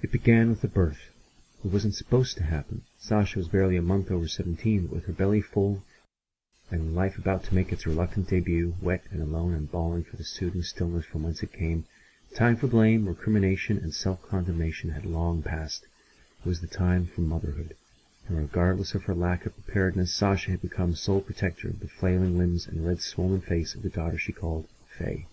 It began with the birth. It wasn't supposed to happen. Sasha was barely a month over seventeen, but with her belly full and life about to make its reluctant debut, wet and alone and bawling for the soothing stillness from whence it came, time for blame, recrimination, and self-condemnation had long passed. It was the time for motherhood. And regardless of her lack of preparedness, Sasha had become sole protector of the flailing limbs and red swollen face of the daughter she called Fay.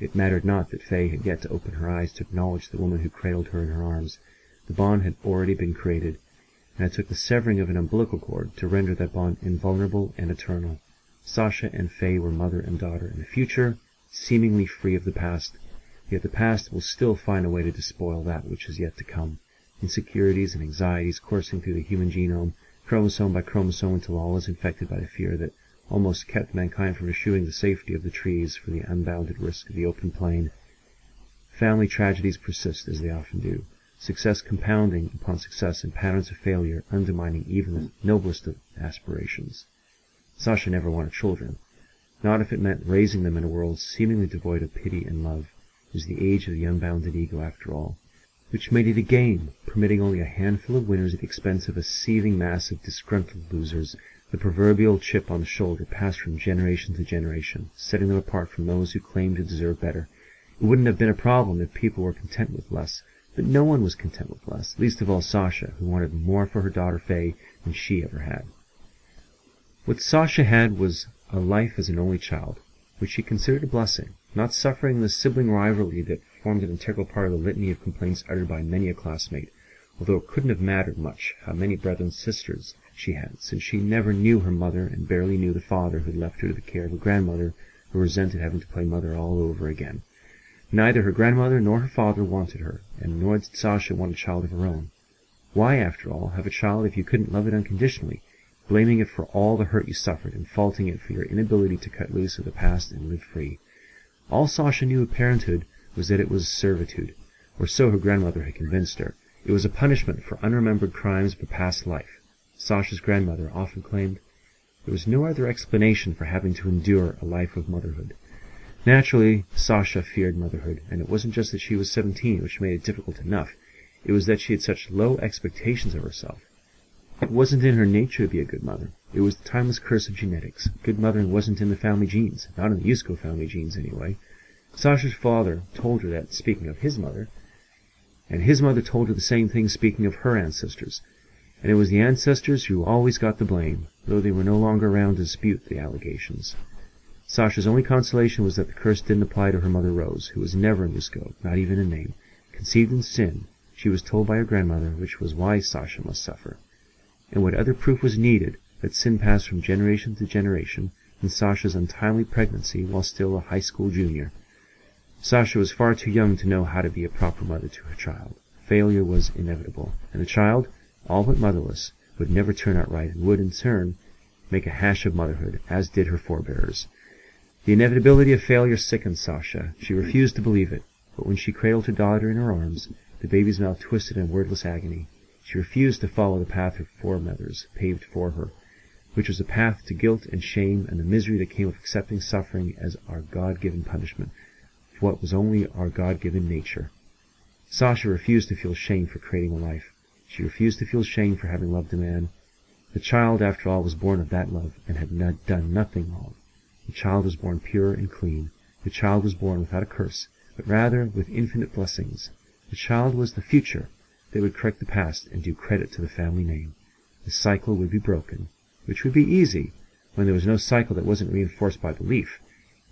It mattered not that Fay had yet to open her eyes to acknowledge the woman who cradled her in her arms. The bond had already been created, and it took the severing of an umbilical cord to render that bond invulnerable and eternal. Sasha and Fay were mother and daughter, in the future, seemingly free of the past. Yet the past will still find a way to despoil that which is yet to come. Insecurities and anxieties coursing through the human genome, chromosome by chromosome until all is infected by the fear that almost kept mankind from eschewing the safety of the trees for the unbounded risk of the open plain. Family tragedies persist, as they often do, success compounding upon success and patterns of failure undermining even the noblest of aspirations. Sasha never wanted children, not if it meant raising them in a world seemingly devoid of pity and love. It was the age of the unbounded ego after all, which made it a game, permitting only a handful of winners at the expense of a seething mass of disgruntled losers the proverbial chip on the shoulder passed from generation to generation, setting them apart from those who claimed to deserve better. It wouldn't have been a problem if people were content with less, but no one was content with less, least of all Sasha, who wanted more for her daughter Fay than she ever had. What Sasha had was a life as an only child, which she considered a blessing, not suffering the sibling rivalry that formed an integral part of the litany of complaints uttered by many a classmate, although it couldn't have mattered much how many brothers and sisters she had, since she never knew her mother and barely knew the father who had left her to the care of a grandmother who resented having to play mother all over again. Neither her grandmother nor her father wanted her, and nor did Sasha want a child of her own. Why, after all, have a child if you couldn't love it unconditionally, blaming it for all the hurt you suffered and faulting it for your inability to cut loose of the past and live free? All Sasha knew of parenthood was that it was servitude, or so her grandmother had convinced her. It was a punishment for unremembered crimes of a past life. Sasha's grandmother often claimed there was no other explanation for having to endure a life of motherhood. Naturally, Sasha feared motherhood, and it wasn't just that she was seventeen, which made it difficult enough. It was that she had such low expectations of herself. It wasn't in her nature to be a good mother. It was the timeless curse of genetics. Good mothering wasn't in the family genes, not in the Yusko family genes anyway. Sasha's father told her that, speaking of his mother, and his mother told her the same thing speaking of her ancestors and it was the ancestors who always got the blame, though they were no longer around to dispute the allegations. Sasha's only consolation was that the curse didn't apply to her mother Rose, who was never in Yusko, not even in name. Conceived in sin, she was told by her grandmother, which was why Sasha must suffer. And what other proof was needed that sin passed from generation to generation than Sasha's untimely pregnancy while still a high school junior? Sasha was far too young to know how to be a proper mother to her child. Failure was inevitable, and the child, all but motherless, would never turn out right, and would, in turn, make a hash of motherhood, as did her forebears. The inevitability of failure sickened Sasha. She refused to believe it, but when she cradled her daughter in her arms, the baby's mouth twisted in wordless agony. She refused to follow the path her foremothers paved for her, which was a path to guilt and shame and the misery that came of accepting suffering as our God-given punishment for what was only our God-given nature. Sasha refused to feel shame for creating a life. She refused to feel shame for having loved a man. The child, after all, was born of that love, and had done nothing wrong. The child was born pure and clean. The child was born without a curse, but rather with infinite blessings. The child was the future that would correct the past and do credit to the family name. The cycle would be broken, which would be easy when there was no cycle that wasn't reinforced by belief.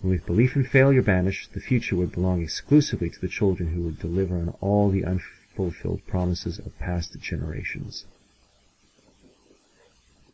And with belief and failure banished, the future would belong exclusively to the children who would deliver on all the unfulfilled fulfilled promises of past generations.